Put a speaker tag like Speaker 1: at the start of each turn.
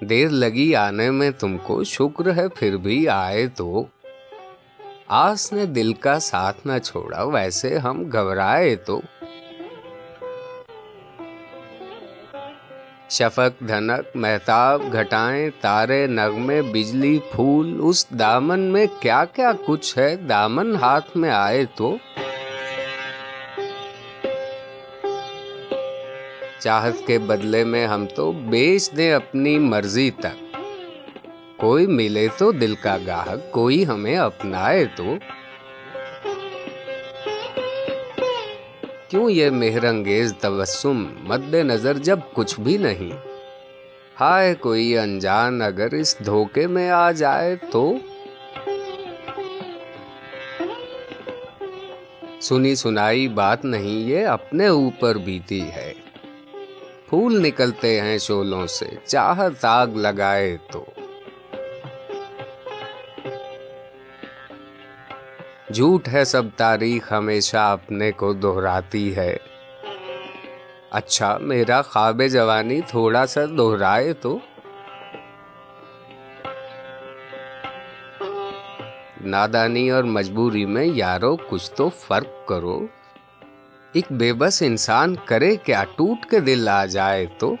Speaker 1: دیر لگی آنے میں تم کو شکر ہے، پھر بھی آئے تو۔ آس نے دل کا ساتھ نہ چھوڑا، ویسے ہم گھبرائے تو۔ شفق، دھنک محتاب گھٹائیں، تارے، نغمے، بجلی، پھول، اس دامن میں کیا کیا کچھ ہے؟ دامن ہاتھ میں آئے تو؟ چاہت کے بدلے میں ہم تو بیچ دیں اپنی مرضی تک۔ کوئی ملے تو دل کا گاہک، کوئی ہمیں اپنائے تو؟ کیوں یہ مہر انگیز تبسم مد نظر جب کچھ بھی نہیں؟ ہائے کوئی انجان اگر اس دھوکے میں آ جائے تو؟ سنی سنائی بات نہیں، یہ اپنے اوپر بیتی ہے۔ پھول نکلتے ہیں شولوں سے چاہت آگ لگائے تو۔ جھوٹ ہے سب تاریخ ہمیشہ اپنے کو دہراتی ہے۔ اچھا میرا خواب جوانی تھوڑا سا دہرائے تو۔ نادانی اور مجبوری میں یارو، کچھ تو فرق کرو۔ ایک بے بس انسان کرے کیا، ٹوٹ کے دل آ جائے تو۔